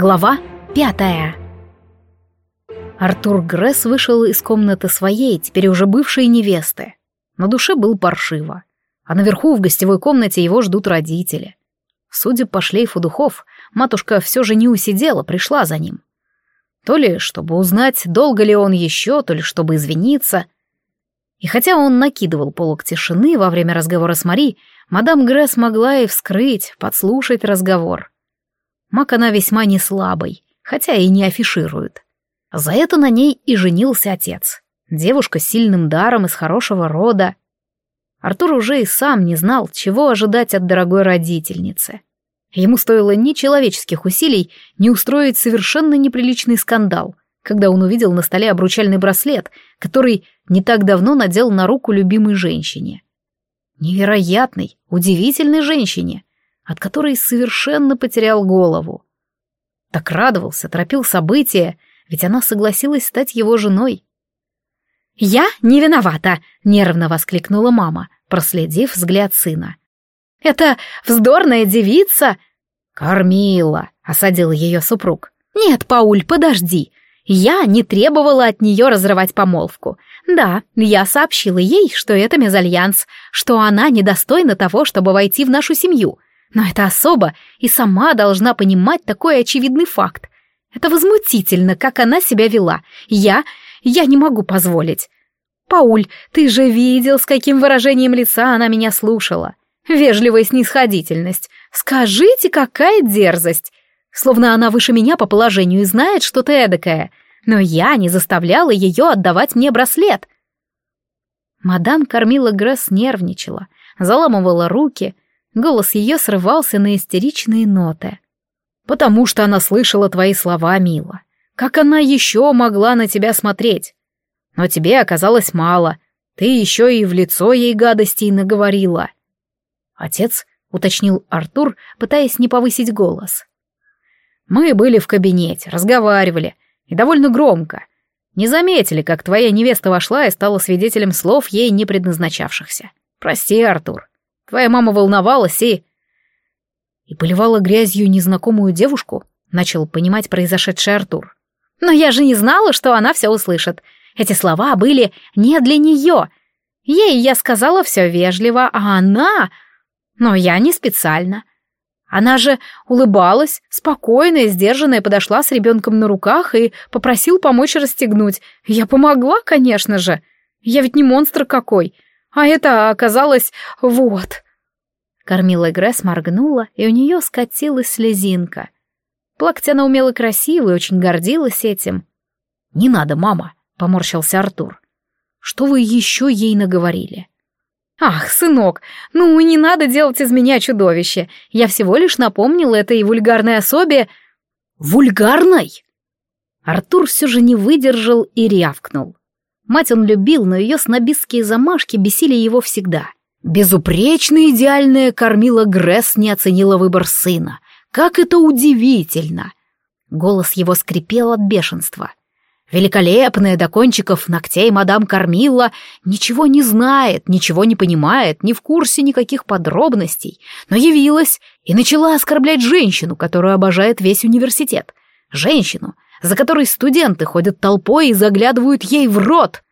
Глава пятая Артур Гресс вышел из комнаты своей, теперь уже бывшей невесты. На душе был паршиво, а наверху в гостевой комнате его ждут родители. Судя по шлейфу духов, матушка все же не усидела, пришла за ним. То ли чтобы узнать, долго ли он еще, то ли чтобы извиниться. И хотя он накидывал полок тишины во время разговора с Мари, мадам Гресс могла и вскрыть, подслушать разговор. Мак она весьма не слабый, хотя и не афиширует. За это на ней и женился отец. Девушка с сильным даром из хорошего рода. Артур уже и сам не знал, чего ожидать от дорогой родительницы. Ему стоило нечеловеческих усилий не устроить совершенно неприличный скандал, когда он увидел на столе обручальный браслет, который не так давно надел на руку любимой женщине. Невероятной, удивительной женщине, от которой совершенно потерял голову. Так радовался, торопил события, ведь она согласилась стать его женой. «Я не виновата!» — нервно воскликнула мама, проследив взгляд сына. «Это вздорная девица!» «Кормила!» — осадил ее супруг. «Нет, Пауль, подожди. Я не требовала от нее разрывать помолвку. Да, я сообщила ей, что это мезальянс, что она недостойна того, чтобы войти в нашу семью. Но это особо и сама должна понимать такой очевидный факт. Это возмутительно, как она себя вела. Я... я не могу позволить. Пауль, ты же видел, с каким выражением лица она меня слушала. Вежливая снисходительность. Скажите, какая дерзость. Словно она выше меня по положению и знает что-то эдакое. Но я не заставляла ее отдавать мне браслет. Мадам кормила Гресс нервничала, заламывала руки, Голос ее срывался на истеричные ноты. «Потому что она слышала твои слова, Мила. Как она еще могла на тебя смотреть? Но тебе оказалось мало. Ты еще и в лицо ей гадостей наговорила». Отец уточнил Артур, пытаясь не повысить голос. «Мы были в кабинете, разговаривали, и довольно громко. Не заметили, как твоя невеста вошла и стала свидетелем слов ей не предназначавшихся. Прости, Артур. Твоя мама волновалась и...» «И поливала грязью незнакомую девушку?» — начал понимать произошедший Артур. «Но я же не знала, что она все услышит. Эти слова были не для нее. Ей я сказала все вежливо, а она... Но я не специально. Она же улыбалась, спокойная, сдержанная, подошла с ребенком на руках и попросил помочь расстегнуть. Я помогла, конечно же. Я ведь не монстр какой. А это оказалось вот. Кормила Гресс моргнула, и у нее скатилась слезинка. Плакать она умела красиво и очень гордилась этим. «Не надо, мама», — поморщился Артур. «Что вы еще ей наговорили?» «Ах, сынок, ну не надо делать из меня чудовище. Я всего лишь напомнила этой вульгарной особе...» «Вульгарной?» Артур все же не выдержал и рявкнул. Мать он любил, но ее снобистские замашки бесили его всегда. Безупречно идеальная кормила Гресс не оценила выбор сына. Как это удивительно! Голос его скрипел от бешенства. Великолепная до кончиков ногтей мадам Кормила ничего не знает, ничего не понимает, не в курсе никаких подробностей, но явилась и начала оскорблять женщину, которую обожает весь университет. Женщину, за которой студенты ходят толпой и заглядывают ей в рот.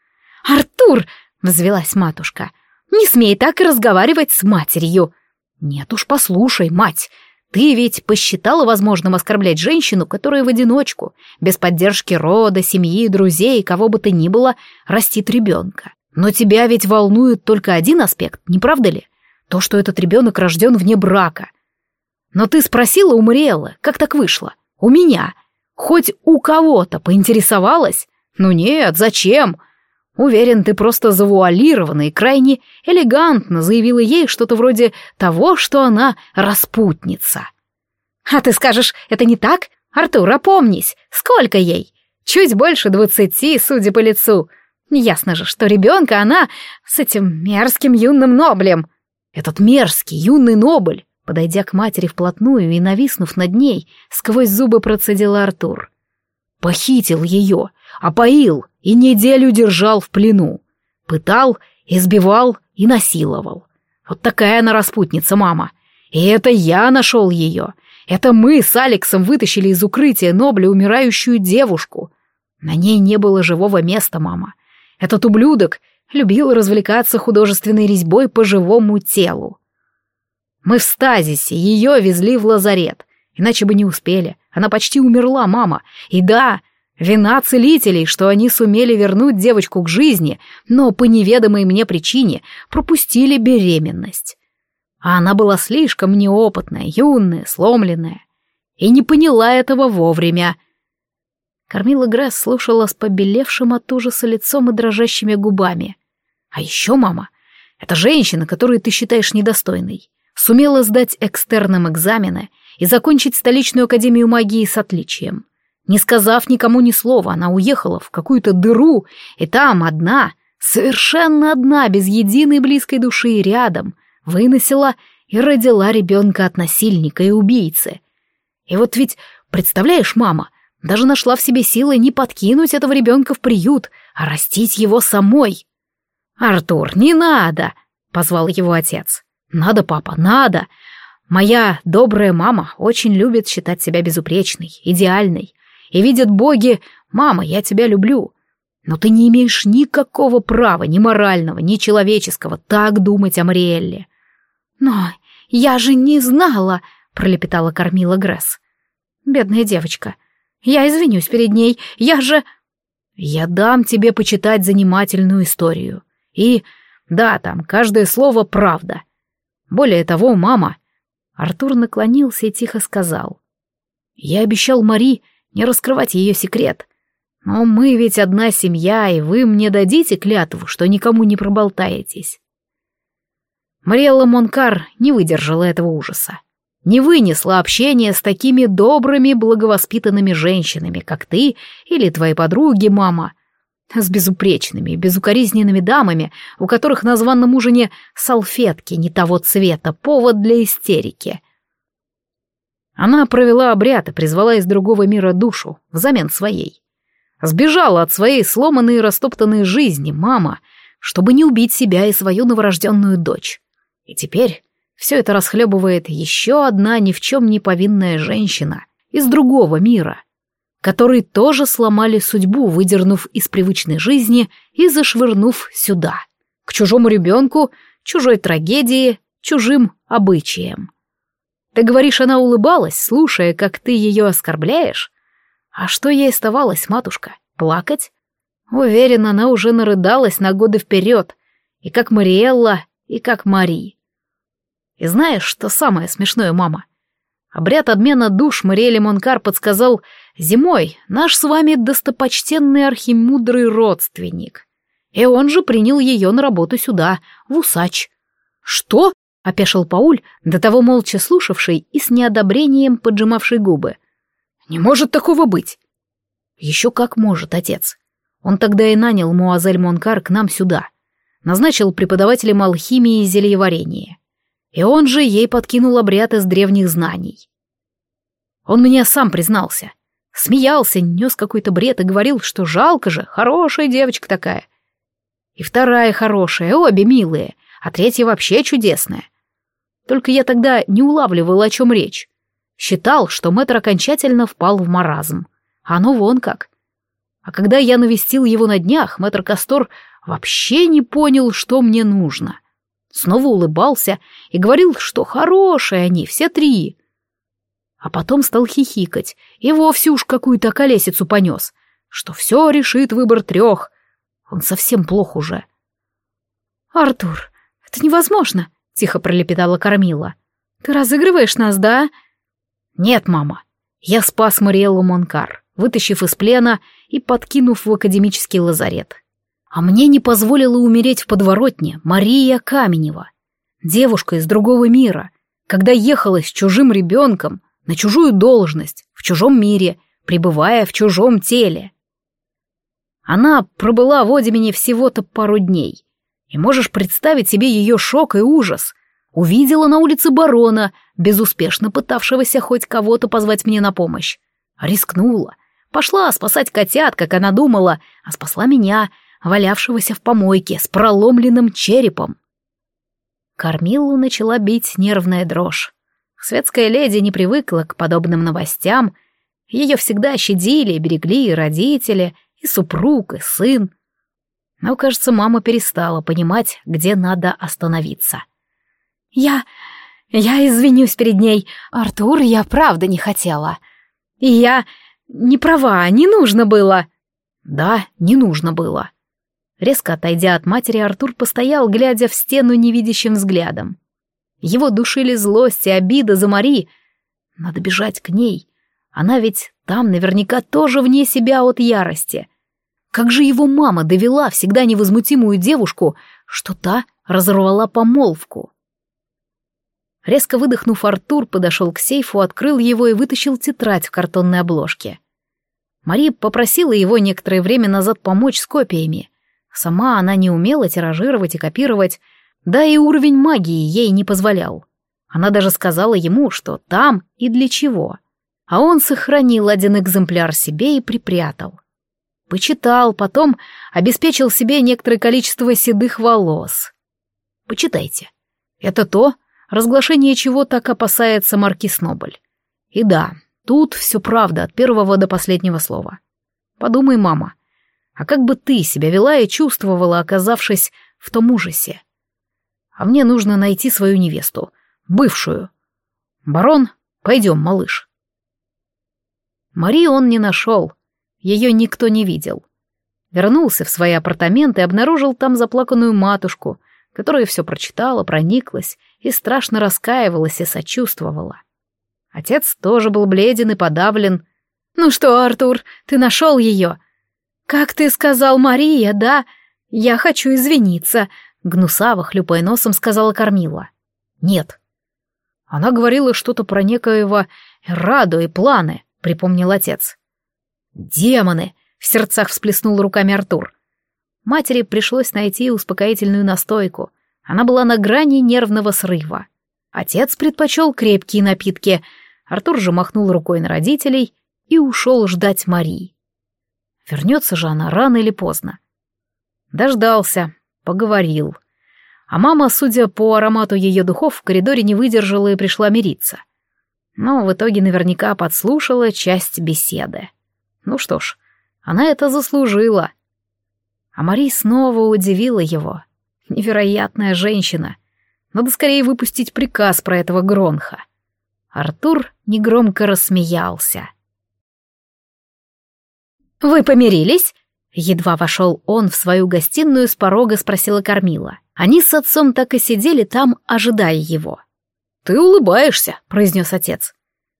«Артур!» — взвелась матушка. «Не смей так разговаривать с матерью!» «Нет уж, послушай, мать, ты ведь посчитала возможным оскорблять женщину, которая в одиночку, без поддержки рода, семьи, друзей, кого бы то ни было, растит ребенка. Но тебя ведь волнует только один аспект, не правда ли? То, что этот ребенок рожден вне брака. Но ты спросила у Мариэллы, как так вышло? У меня. Хоть у кого-то поинтересовалась? Ну нет, зачем? Уверен, ты просто завуалированно и крайне элегантно заявила ей что-то вроде того, что она распутница. А ты скажешь, это не так? Артур, опомнись, сколько ей? Чуть больше двадцати, судя по лицу. Ясно же, что ребенка она с этим мерзким юным Ноблем. Этот мерзкий юный Нобль Подойдя к матери вплотную и нависнув над ней, сквозь зубы процедил Артур. Похитил ее, опоил и неделю держал в плену. Пытал, избивал и насиловал. Вот такая она распутница, мама. И это я нашел ее. Это мы с Алексом вытащили из укрытия Нобля умирающую девушку. На ней не было живого места, мама. Этот ублюдок любил развлекаться художественной резьбой по живому телу. Мы в стазисе, ее везли в лазарет. Иначе бы не успели. Она почти умерла, мама. И да, вина целителей, что они сумели вернуть девочку к жизни, но по неведомой мне причине пропустили беременность. А она была слишком неопытная, юная, сломленная. И не поняла этого вовремя. Кормила Гресс слушала с побелевшим от ужаса лицом и дрожащими губами. А еще, мама, это женщина, которую ты считаешь недостойной, сумела сдать экстерном экзамены и закончить столичную академию магии с отличием. Не сказав никому ни слова, она уехала в какую-то дыру, и там одна, совершенно одна, без единой близкой души рядом, выносила и родила ребенка от насильника и убийцы. И вот ведь, представляешь, мама, даже нашла в себе силы не подкинуть этого ребенка в приют, а растить его самой. «Артур, не надо!» — позвал его отец. «Надо, папа, надо! Моя добрая мама очень любит считать себя безупречной, идеальной. И видят боги, мама, я тебя люблю. Но ты не имеешь никакого права, ни морального, ни человеческого, так думать о Мариэлле. «Но я же не знала», — пролепетала кормила Гресс. «Бедная девочка. Я извинюсь перед ней. Я же...» «Я дам тебе почитать занимательную историю. И, да, там каждое слово правда. Более того, мама...» Артур наклонился и тихо сказал. «Я обещал Мари не раскрывать ее секрет. Но мы ведь одна семья, и вы мне дадите клятву, что никому не проболтаетесь. Мариэлла Монкар не выдержала этого ужаса. Не вынесла общения с такими добрыми, благовоспитанными женщинами, как ты или твои подруги, мама. С безупречными, безукоризненными дамами, у которых на званном ужине салфетки не того цвета, повод для истерики. Она провела обряд и призвала из другого мира душу, взамен своей. Сбежала от своей сломанной и растоптанной жизни, мама, чтобы не убить себя и свою новорожденную дочь. И теперь все это расхлебывает еще одна ни в чем не повинная женщина из другого мира, которой тоже сломали судьбу, выдернув из привычной жизни и зашвырнув сюда, к чужому ребенку, чужой трагедии, чужим обычаям. Ты говоришь, она улыбалась, слушая, как ты ее оскорбляешь? А что ей оставалось, матушка? Плакать? Уверен, она уже нарыдалась на годы вперед, и как Мариэлла, и как Мари. И знаешь, что самое смешное, мама? Обряд обмена душ Мариэли Монкар подсказал зимой наш с вами достопочтенный архимудрый родственник. И он же принял ее на работу сюда, в усач. «Что?» — опешил Пауль, до того молча слушавший и с неодобрением поджимавший губы. «Не может такого быть!» «Еще как может, отец. Он тогда и нанял Муазель Монкар к нам сюда. Назначил преподавателем алхимии и зельеварения и он же ей подкинул обряд из древних знаний. Он мне сам признался. Смеялся, нес какой-то бред и говорил, что жалко же, хорошая девочка такая. И вторая хорошая, обе милые, а третья вообще чудесная. Только я тогда не улавливал, о чем речь. Считал, что мэтр окончательно впал в маразм. А оно вон как. А когда я навестил его на днях, мэтр Кастор вообще не понял, что мне нужно — снова улыбался и говорил, что хорошие они, все три. А потом стал хихикать и вовсе уж какую-то колесицу понес, что все решит выбор трех. Он совсем плох уже. «Артур, это невозможно», — тихо пролепетала Кормила. «Ты разыгрываешь нас, да?» «Нет, мама. Я спас Мариэллу Монкар, вытащив из плена и подкинув в академический лазарет. А мне не позволила умереть в подворотне Мария Каменева, девушка из другого мира, когда ехала с чужим ребенком на чужую должность, в чужом мире, пребывая в чужом теле. Она пробыла в Одемине всего-то пару дней, и можешь представить себе ее шок и ужас. Увидела на улице барона, безуспешно пытавшегося хоть кого-то позвать мне на помощь. Рискнула. Пошла спасать котят, как она думала, а спасла меня — валявшегося в помойке с проломленным черепом. Кормилу начала бить нервная дрожь. Светская леди не привыкла к подобным новостям. Ее всегда щадили и берегли и родители, и супруг, и сын. Но, кажется, мама перестала понимать, где надо остановиться. «Я... я извинюсь перед ней. Артур, я правда не хотела. И я... не права, не нужно было». «Да, не нужно было». Резко отойдя от матери, Артур постоял, глядя в стену невидящим взглядом. Его душили злость и обида за Мари. Надо бежать к ней. Она ведь там наверняка тоже вне себя от ярости. Как же его мама довела всегда невозмутимую девушку, что та разорвала помолвку? Резко выдохнув, Артур подошел к сейфу, открыл его и вытащил тетрадь в картонной обложке. Мари попросила его некоторое время назад помочь с копиями. Сама она не умела тиражировать и копировать, да и уровень магии ей не позволял. Она даже сказала ему, что там и для чего. А он сохранил один экземпляр себе и припрятал. Почитал, потом обеспечил себе некоторое количество седых волос. Почитайте. Это то, разглашение чего так опасается маркиз Нобль. И да, тут все правда от первого до последнего слова. Подумай, мама, а как бы ты себя вела и чувствовала, оказавшись в том ужасе? А мне нужно найти свою невесту, бывшую. Барон, пойдем, малыш. Мари он не нашел, ее никто не видел. Вернулся в свои апартаменты и обнаружил там заплаканную матушку, которая все прочитала, прониклась и страшно раскаивалась и сочувствовала. Отец тоже был бледен и подавлен. «Ну что, Артур, ты нашел ее?» «Как ты сказал, Мария, да? Я хочу извиниться», — гнусаво, хлюпая носом, сказала Кормила. «Нет». Она говорила что-то про некоего Раду и планы, припомнил отец. «Демоны!» — в сердцах всплеснул руками Артур. Матери пришлось найти успокоительную настойку. Она была на грани нервного срыва. Отец предпочел крепкие напитки. Артур же махнул рукой на родителей и ушел ждать Марии. Вернется же она рано или поздно. Дождался, поговорил. А мама, судя по аромату ее духов, в коридоре не выдержала и пришла мириться. Но в итоге наверняка подслушала часть беседы. Ну что ж, она это заслужила. А Мари снова удивила его. Невероятная женщина. Надо скорее выпустить приказ про этого Гронха. Артур негромко рассмеялся. «Вы помирились?» Едва вошел он в свою гостиную, с порога спросила Кормила. Они с отцом так и сидели там, ожидая его. «Ты улыбаешься», — произнес отец.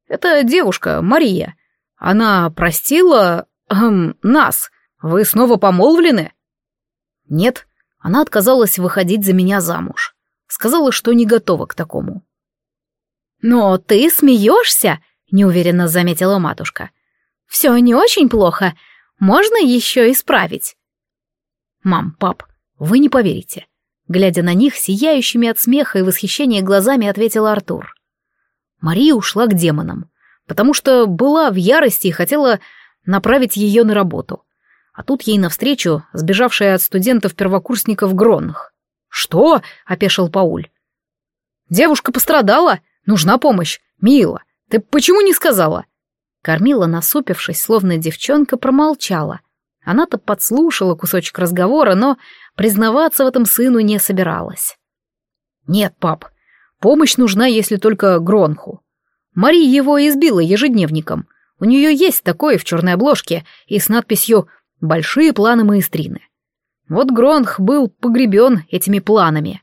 «Это девушка, Мария. Она простила... Эм, нас. Вы снова помолвлены?» «Нет, она отказалась выходить за меня замуж. Сказала, что не готова к такому». «Но ты смеешься?» — неуверенно заметила матушка. «Все не очень плохо. Можно еще исправить?» «Мам, пап, вы не поверите». Глядя на них, сияющими от смеха и восхищения глазами ответил Артур. Мария ушла к демонам, потому что была в ярости и хотела направить ее на работу. А тут ей навстречу сбежавшая от студентов-первокурсников Гронных. «Что?» — опешил Пауль. «Девушка пострадала? Нужна помощь. Мила, ты почему не сказала?» Кормила, насупившись, словно девчонка, промолчала. Она-то подслушала кусочек разговора, но признаваться в этом сыну не собиралась. «Нет, пап, помощь нужна, если только Гронху. Мари его избила ежедневником. У нее есть такое в черной обложке и с надписью «Большие планы маэстрины». Вот Гронх был погребен этими планами.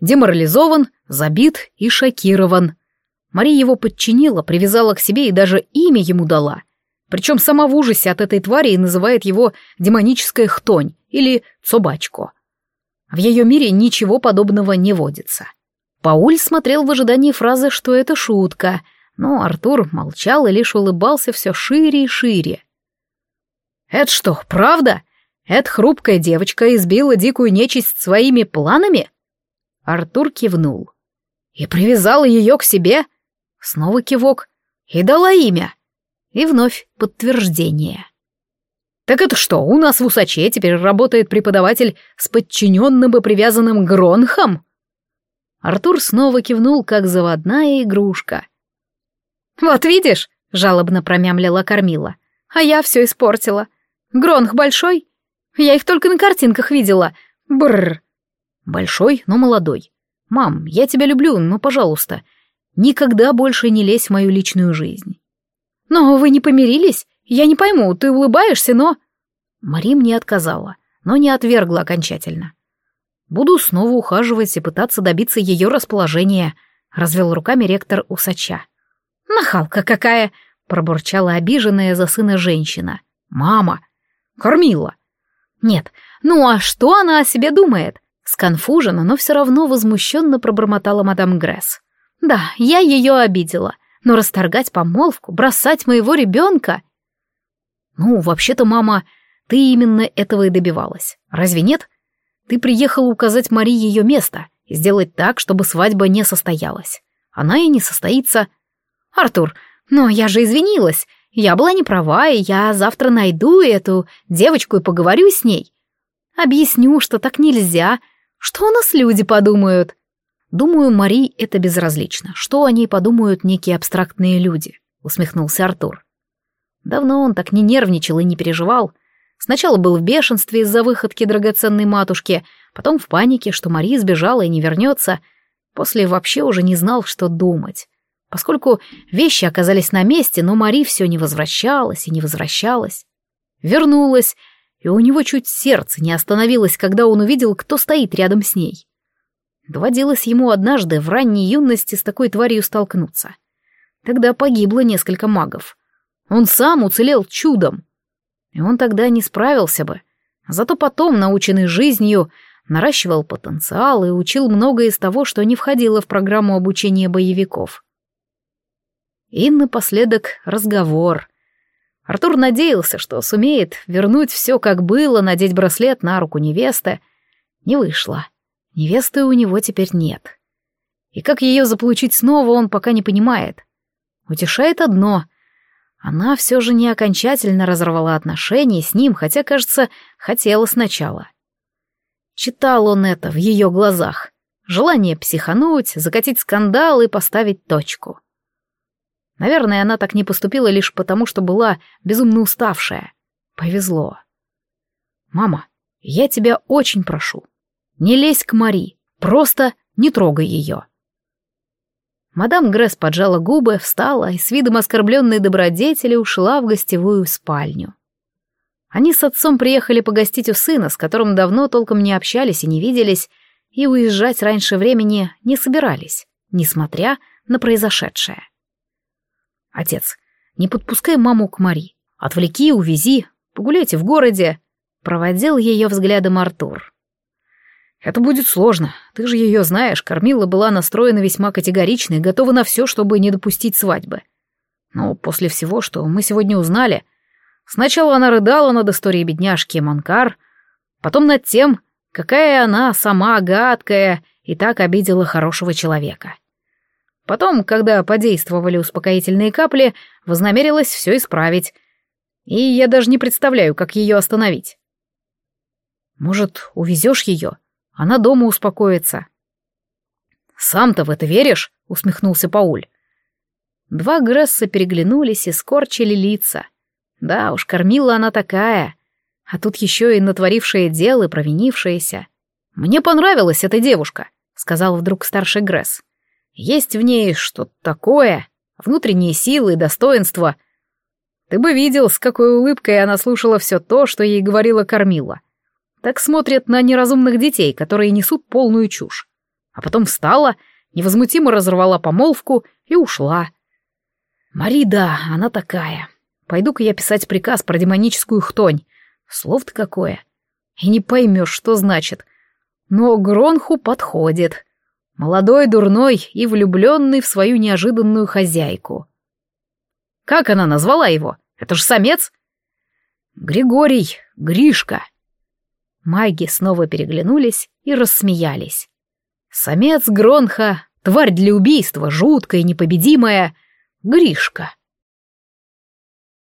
Деморализован, забит и шокирован. Мария его подчинила, привязала к себе и даже имя ему дала. Причем сама в ужасе от этой твари и называет его демоническая хтонь или цобачко. В ее мире ничего подобного не водится. Пауль смотрел в ожидании фразы, что это шутка, но Артур молчал и лишь улыбался все шире и шире. «Это что, правда? Эта хрупкая девочка избила дикую нечисть своими планами?» Артур кивнул. «И привязала ее к себе?» Снова кивок. И дала имя. И вновь подтверждение. «Так это что, у нас в Усаче теперь работает преподаватель с подчиненным и привязанным Гронхом?» Артур снова кивнул, как заводная игрушка. «Вот видишь», — жалобно промямлила Кормила, — «а я все испортила. Гронх большой? Я их только на картинках видела. Бррр». «Большой, но молодой. Мам, я тебя люблю, но, пожалуйста, никогда больше не лезь в мою личную жизнь». «Но вы не помирились? Я не пойму, ты улыбаешься, но...» Мари мне отказала, но не отвергла окончательно. Буду снова ухаживать и пытаться добиться ее расположения, развел руками ректор усача. «Нахалка какая!» — пробурчала обиженная за сына женщина. «Мама! Кормила!» «Нет, ну а что она о себе думает?» Сконфужена, но все равно возмущенно пробормотала мадам Гресс. «Да, я ее обидела, но расторгать помолвку, бросать моего ребенка...» «Ну, вообще-то, мама, ты именно этого и добивалась. Разве нет? Ты приехала указать Мари ее место и сделать так, чтобы свадьба не состоялась. Она и не состоится. Артур, но я же извинилась. Я была не права, и я завтра найду эту девочку и поговорю с ней. Объясню, что так нельзя. Что у нас люди подумают? Думаю, Мари это безразлично. Что о ней подумают некие абстрактные люди? Усмехнулся Артур. Давно он так не нервничал и не переживал. Сначала был в бешенстве из-за выходки драгоценной матушки, потом в панике, что Мари сбежала и не вернется. После вообще уже не знал, что думать. Поскольку вещи оказались на месте, но Мари все не возвращалась и не возвращалась. Вернулась, и у него чуть сердце не остановилось, когда он увидел, кто стоит рядом с ней. Доводилось ему однажды в ранней юности с такой тварью столкнуться. Тогда погибло несколько магов. Он сам уцелел чудом. И он тогда не справился бы. Зато потом, наученный жизнью, наращивал потенциал и учил многое из того, что не входило в программу обучения боевиков. И напоследок разговор. Артур надеялся, что сумеет вернуть все, как было, надеть браслет на руку невесты. Не вышло. Невесты у него теперь нет. И как ее заполучить снова, он пока не понимает. Утешает одно — она все же не окончательно разорвала отношения с ним, хотя, кажется, хотела сначала. Читал он это в ее глазах. Желание психануть, закатить скандал и поставить точку. Наверное, она так не поступила лишь потому, что была безумно уставшая. Повезло. «Мама, я тебя очень прошу, не лезь к Мари, просто не трогай ее». Мадам Гресс поджала губы, встала и с видом оскорбленной добродетели ушла в гостевую спальню. Они с отцом приехали погостить у сына, с которым давно толком не общались и не виделись, и уезжать раньше времени не собирались, несмотря на произошедшее. «Отец, не подпускай маму к Мари. Отвлеки, увези, погуляйте в городе», — проводил ее взглядом Артур. Это будет сложно. Ты же ее знаешь, Кормила была настроена весьма категорично и готова на все, чтобы не допустить свадьбы. Но после всего, что мы сегодня узнали, сначала она рыдала над историей бедняжки Манкар, потом над тем, какая она сама гадкая и так обидела хорошего человека. Потом, когда подействовали успокоительные капли, вознамерилась все исправить. И я даже не представляю, как ее остановить. Может, увезешь ее? Она дома успокоится. «Сам-то в это веришь?» — усмехнулся Пауль. Два Гресса переглянулись и скорчили лица. Да уж, кормила она такая. А тут еще и натворившая дело и провинившаяся. «Мне понравилась эта девушка», — сказал вдруг старший Гресс. «Есть в ней что-то такое, внутренние силы и достоинство. Ты бы видел, с какой улыбкой она слушала все то, что ей говорила кормила так смотрят на неразумных детей, которые несут полную чушь. А потом встала, невозмутимо разорвала помолвку и ушла. Мари, да, она такая. Пойду-ка я писать приказ про демоническую хтонь. Слов-то какое. И не поймешь, что значит. Но Гронху подходит. Молодой, дурной и влюбленный в свою неожиданную хозяйку. Как она назвала его? Это ж самец? Григорий, Гришка. Маги снова переглянулись и рассмеялись. Самец Гронха, тварь для убийства, жуткая, непобедимая, Гришка.